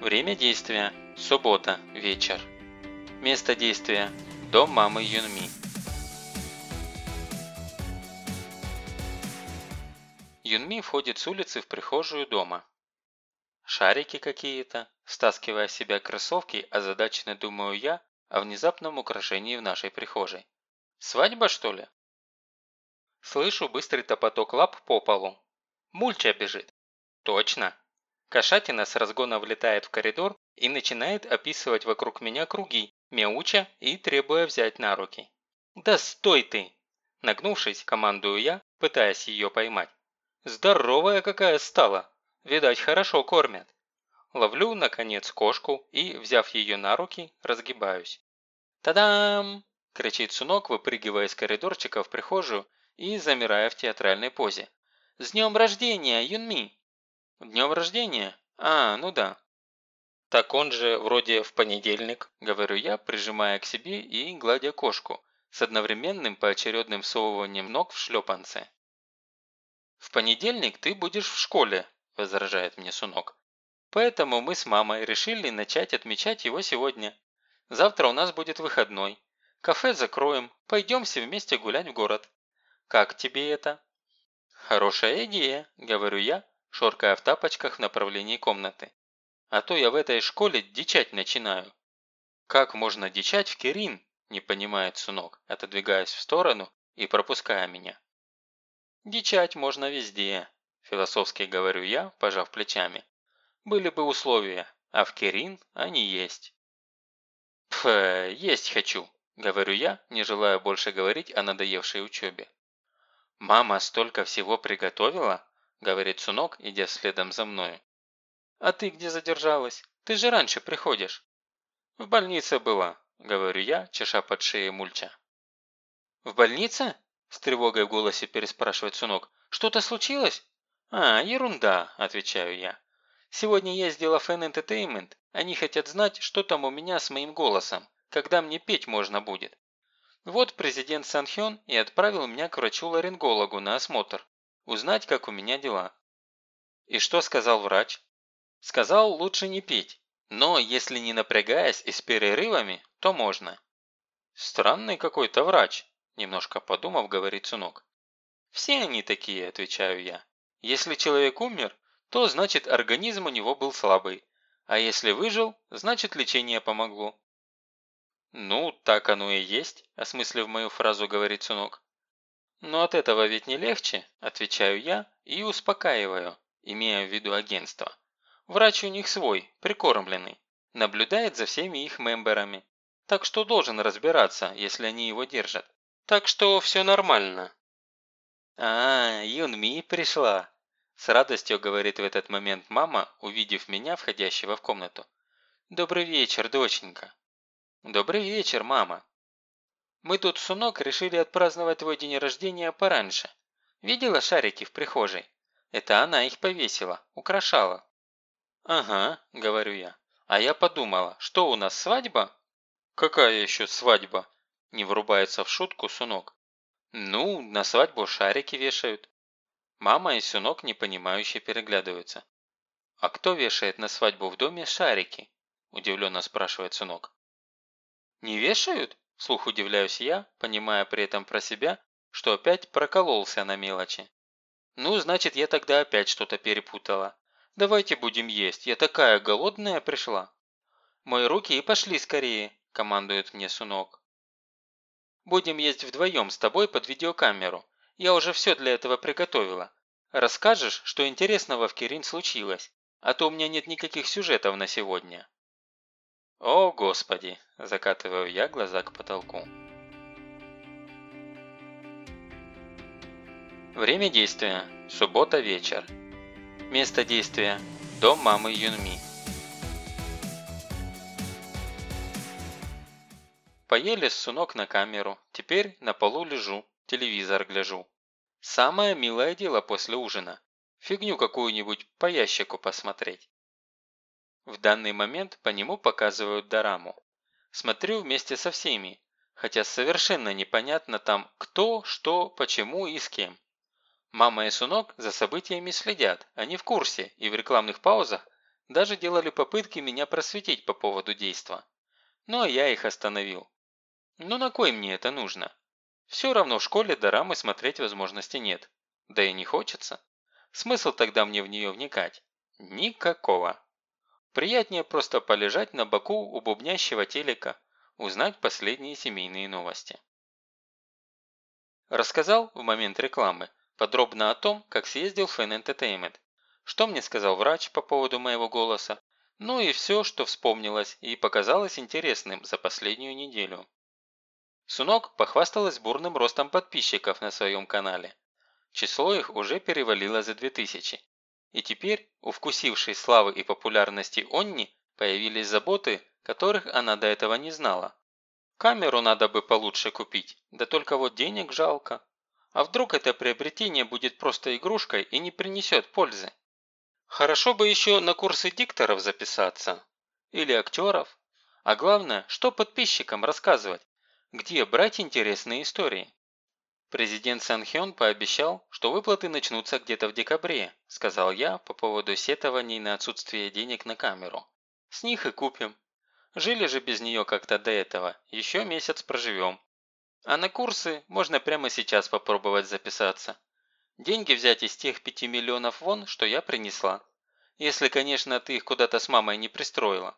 Время действия – суббота, вечер. Место действия – дом мамы Юнми. Юнми входит с улицы в прихожую дома. Шарики какие-то, стаскивая с себя кроссовки, озадаченно думаю я о внезапном украшении в нашей прихожей. Свадьба, что ли? Слышу быстрый топоток лап по полу. Мульча бежит. Точно. Кошатина с разгона влетает в коридор и начинает описывать вокруг меня круги, мяуча и требуя взять на руки. «Да стой ты!» Нагнувшись, командую я, пытаясь ее поймать. Здоровая какая стала. Видать, хорошо кормят. Ловлю, наконец, кошку и, взяв ее на руки, разгибаюсь. «Та-дам!» – кричит Сунок, выпрыгивая из коридорчика в прихожую и замирая в театральной позе. «С днем рождения, Юнми!» «Днем рождения? А, ну да». «Так он же вроде в понедельник», – говорю я, прижимая к себе и гладя кошку, с одновременным поочередным всовыванием ног в шлепанце. «В понедельник ты будешь в школе», – возражает мне Сунок. «Поэтому мы с мамой решили начать отмечать его сегодня. Завтра у нас будет выходной. Кафе закроем, пойдемся вместе гулять в город. Как тебе это?» «Хорошая идея», – говорю я, шоркая в тапочках в направлении комнаты. «А то я в этой школе дичать начинаю». «Как можно дичать в Кирин?» – не понимает Сунок, отодвигаясь в сторону и пропуская меня. Дичать можно везде, философски говорю я, пожав плечами. Были бы условия, а в Керин они есть. Пф, есть хочу, говорю я, не желая больше говорить о надоевшей учебе. «Мама столько всего приготовила?» – говорит Сунок, идя следом за мною. «А ты где задержалась? Ты же раньше приходишь». «В больнице была», – говорю я, чеша под шеей мульча. «В больнице?» С тревогой в голосе переспрашивает Сунок. «Что-то случилось?» «А, ерунда», – отвечаю я. «Сегодня ездила Fan Entertainment. Они хотят знать, что там у меня с моим голосом, когда мне петь можно будет. Вот президент Санхён и отправил меня к врачу-ларингологу на осмотр. Узнать, как у меня дела». «И что сказал врач?» «Сказал, лучше не петь. Но если не напрягаясь и с перерывами, то можно». «Странный какой-то врач», Немножко подумав, говорит Сунок. «Все они такие», – отвечаю я. «Если человек умер, то значит организм у него был слабый, а если выжил, значит лечение помогло». «Ну, так оно и есть», – осмыслив мою фразу, говорит Сунок. «Но от этого ведь не легче», – отвечаю я и успокаиваю, имея в виду агентство. Врач у них свой, прикормленный, наблюдает за всеми их мемберами, так что должен разбираться, если они его держат. Так что все нормально». «А, Юнми пришла», – с радостью говорит в этот момент мама, увидев меня, входящего в комнату. «Добрый вечер, доченька». «Добрый вечер, мама». «Мы тут с Унок решили отпраздновать твой день рождения пораньше. Видела шарики в прихожей? Это она их повесила, украшала». «Ага», – говорю я. «А я подумала, что у нас свадьба?» «Какая еще свадьба?» Не врубается в шутку Сунок. Ну, на свадьбу шарики вешают. Мама и Сунок непонимающе переглядываются. А кто вешает на свадьбу в доме шарики? Удивленно спрашивает Сунок. Не вешают? Слух удивляюсь я, понимая при этом про себя, что опять прокололся на мелочи. Ну, значит, я тогда опять что-то перепутала. Давайте будем есть, я такая голодная пришла. Мои руки и пошли скорее, командует мне Сунок. Будем есть вдвоем с тобой под видеокамеру. Я уже все для этого приготовила. Расскажешь, что интересного в Кирин случилось, а то у меня нет никаких сюжетов на сегодня». «О, Господи!» – закатываю я глаза к потолку. Время действия – суббота вечер. Место действия – дом мамы Юнми. Поели сунок на камеру, теперь на полу лежу, телевизор гляжу. Самое милое дело после ужина. Фигню какую-нибудь по ящику посмотреть. В данный момент по нему показывают дораму. Смотрю вместе со всеми, хотя совершенно непонятно там кто, что, почему и с кем. Мама и Сунок за событиями следят, они в курсе и в рекламных паузах даже делали попытки меня просветить по поводу действа. Но я их остановил. Ну на кой мне это нужно? Все равно в школе дорамы смотреть возможности нет. Да и не хочется. Смысл тогда мне в нее вникать? Никакого. Приятнее просто полежать на боку у бубнящего телека, узнать последние семейные новости. Рассказал в момент рекламы подробно о том, как съездил в Fan Entertainment, что мне сказал врач по поводу моего голоса, ну и все, что вспомнилось и показалось интересным за последнюю неделю. Сунок похвасталась бурным ростом подписчиков на своем канале. Число их уже перевалило за 2000. И теперь, у вкусившей славы и популярности Онни, появились заботы, которых она до этого не знала. Камеру надо бы получше купить, да только вот денег жалко. А вдруг это приобретение будет просто игрушкой и не принесет пользы? Хорошо бы еще на курсы дикторов записаться. Или актеров. А главное, что подписчикам рассказывать? Где брать интересные истории? Президент Санхён пообещал, что выплаты начнутся где-то в декабре, сказал я по поводу сетований на отсутствие денег на камеру. С них и купим. Жили же без нее как-то до этого, еще месяц проживем. А на курсы можно прямо сейчас попробовать записаться. Деньги взять из тех пяти миллионов вон, что я принесла. Если, конечно, ты их куда-то с мамой не пристроила.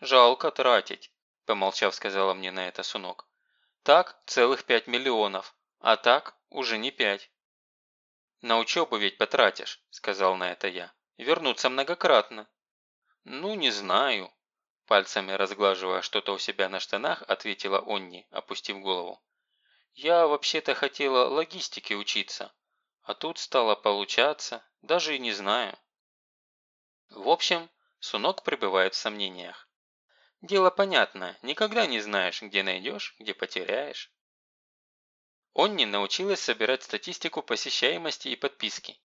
Жалко тратить, помолчав, сказала мне на это Сунок. Так, целых пять миллионов, а так уже не пять. На учебу ведь потратишь, сказал на это я. Вернуться многократно. Ну, не знаю, Пальцами разглаживая что-то у себя на штанах, ответила Онни, опустив голову. «Я вообще-то хотела логистике учиться, а тут стало получаться, даже и не знаю». В общем, Сунок пребывает в сомнениях. Дело понятно, никогда не знаешь, где найдешь, где потеряешь. Онни научилась собирать статистику посещаемости и подписки.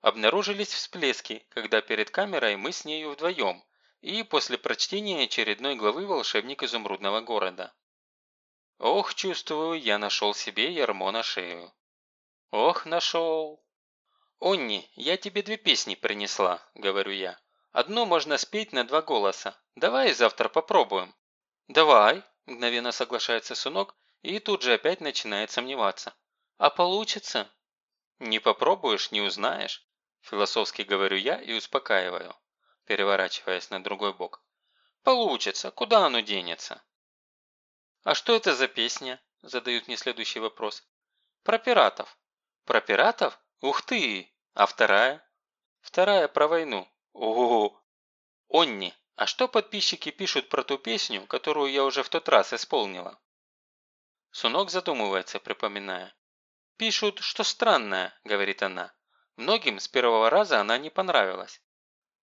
Обнаружились всплески, когда перед камерой мы с нею вдвоем, и после прочтения очередной главы «Волшебник изумрудного города». Ох, чувствую, я нашел себе ярмо на шею. Ох, нашел. «Онни, я тебе две песни принесла», – говорю я. «Одну можно спеть на два голоса. Давай завтра попробуем». «Давай», – мгновенно соглашается Сунок и тут же опять начинает сомневаться. «А получится?» «Не попробуешь, не узнаешь», – философски говорю я и успокаиваю переворачиваясь на другой бок. «Получится. Куда оно денется?» «А что это за песня?» – задают мне следующий вопрос. «Про пиратов». «Про пиратов? Ух ты! А вторая?» «Вторая про войну». Ого! «Онни, а что подписчики пишут про ту песню, которую я уже в тот раз исполнила?» Сунок задумывается, припоминая. «Пишут, что странная», – говорит она. «Многим с первого раза она не понравилась.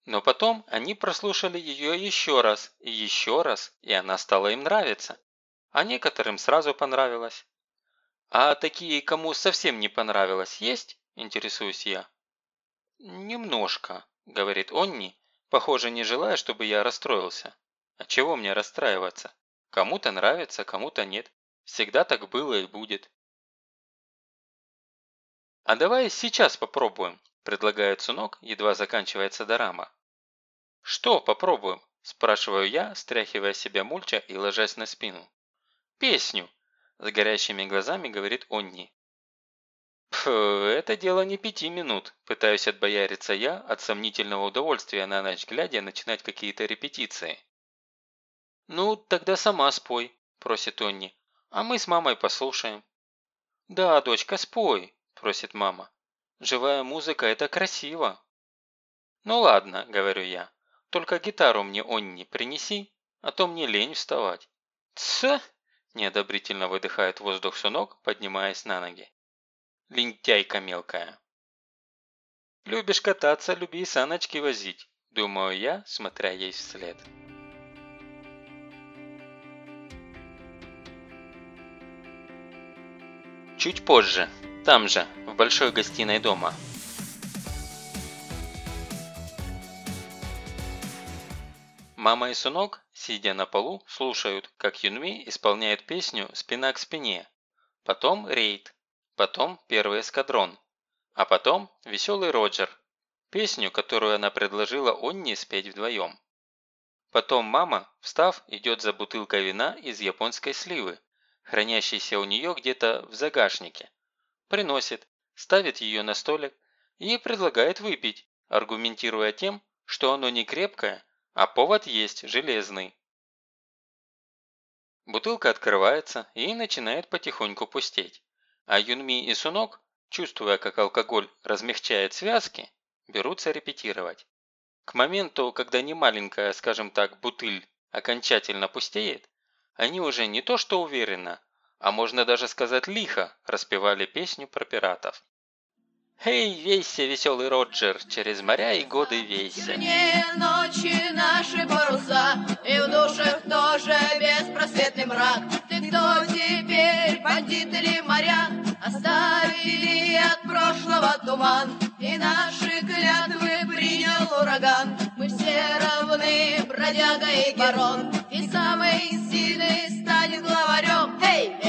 Но потом они прослушали ее еще раз и еще раз, и она стала им нравиться. А некоторым сразу понравилось. «А такие, кому совсем не понравилось, есть?» – интересуюсь я. «Немножко», – говорит Онни, похоже, не желая, чтобы я расстроился. «А чего мне расстраиваться? Кому-то нравится, кому-то нет. Всегда так было и будет». «А давай сейчас попробуем», – предлагает Сунок, едва заканчивается дорама. «Что попробуем?» – спрашиваю я, стряхивая себя мульча и ложась на спину. «Песню!» – с горящими глазами говорит Онни. Пф, это дело не пяти минут, пытаюсь отбояриться я от сомнительного удовольствия на ночь глядя начинать какие-то репетиции. «Ну, тогда сама спой», – просит Онни, – «а мы с мамой послушаем». «Да, дочка, спой», – просит мама. «Живая музыка – это красиво». «Ну ладно», – говорю я, только гитару мне, Онни, принеси, а то мне лень вставать». «Тсс!» – неодобрительно выдыхает воздух сунок, поднимаясь на ноги. «Лентяйка мелкая». «Любишь кататься, люби саночки возить», – думаю я, смотря ей вслед. Чуть позже, там же, в большой гостиной дома, Мама и сынок, сидя на полу, слушают, как Юнми исполняет песню «Спина к спине». Потом рейд. Потом первый эскадрон. А потом веселый Роджер. Песню, которую она предложила Онне спеть вдвоем. Потом мама, встав, идет за бутылкой вина из японской сливы, хранящейся у нее где-то в загашнике. Приносит, ставит ее на столик и предлагает выпить, аргументируя тем, что оно не крепкое, а повод есть железный. Бутылка открывается и начинает потихоньку пустеть. А Юнми и Сунок, чувствуя, как алкоголь размягчает связки, берутся репетировать. К моменту, когда немаленькая, скажем так, бутыль окончательно пустеет, они уже не то что уверенно, а можно даже сказать лихо распевали песню про пиратов. Эй, вейся, веселый Роджер, через моря и годы вейся. Темнее ночи наши паруса, и в душах тоже беспросветный мрак. Ты кто теперь, бандит или моряк? Оставили от прошлого туман, и наши клятвы принял ураган. Мы все равны, бродяга и барон, и станет Hey!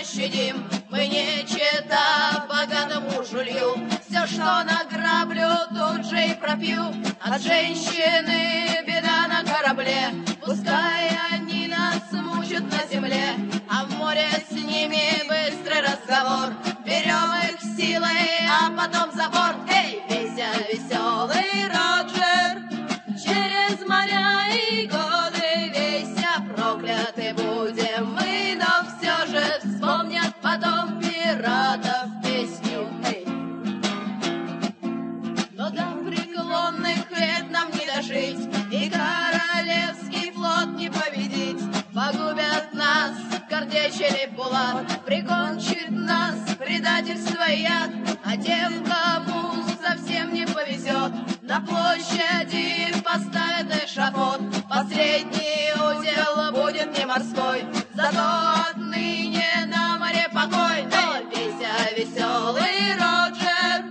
Пощадим. Мы не чета богатому жулью, все, что награблю, тут же и пропью. От женщины беда на корабле, пускай они нас мучат на земле, а в море с ними быстрый разговор. Берем их силой, а потом за борт. Эй, вейся, веселый Роджер, Площади поставят эшафот, Последний узел будет не морской, Зато отныне на море покой. Эй, Вися, веселый Роджер,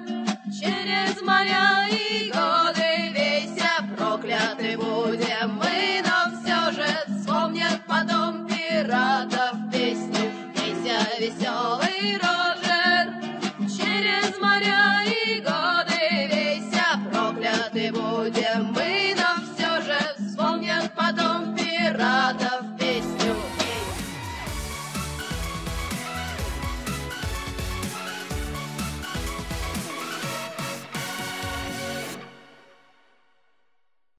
Через моря и годы, Вися, прокляты будем мы, Но все же вспомнят потом пиратов песни. Вися, веселый Роджер,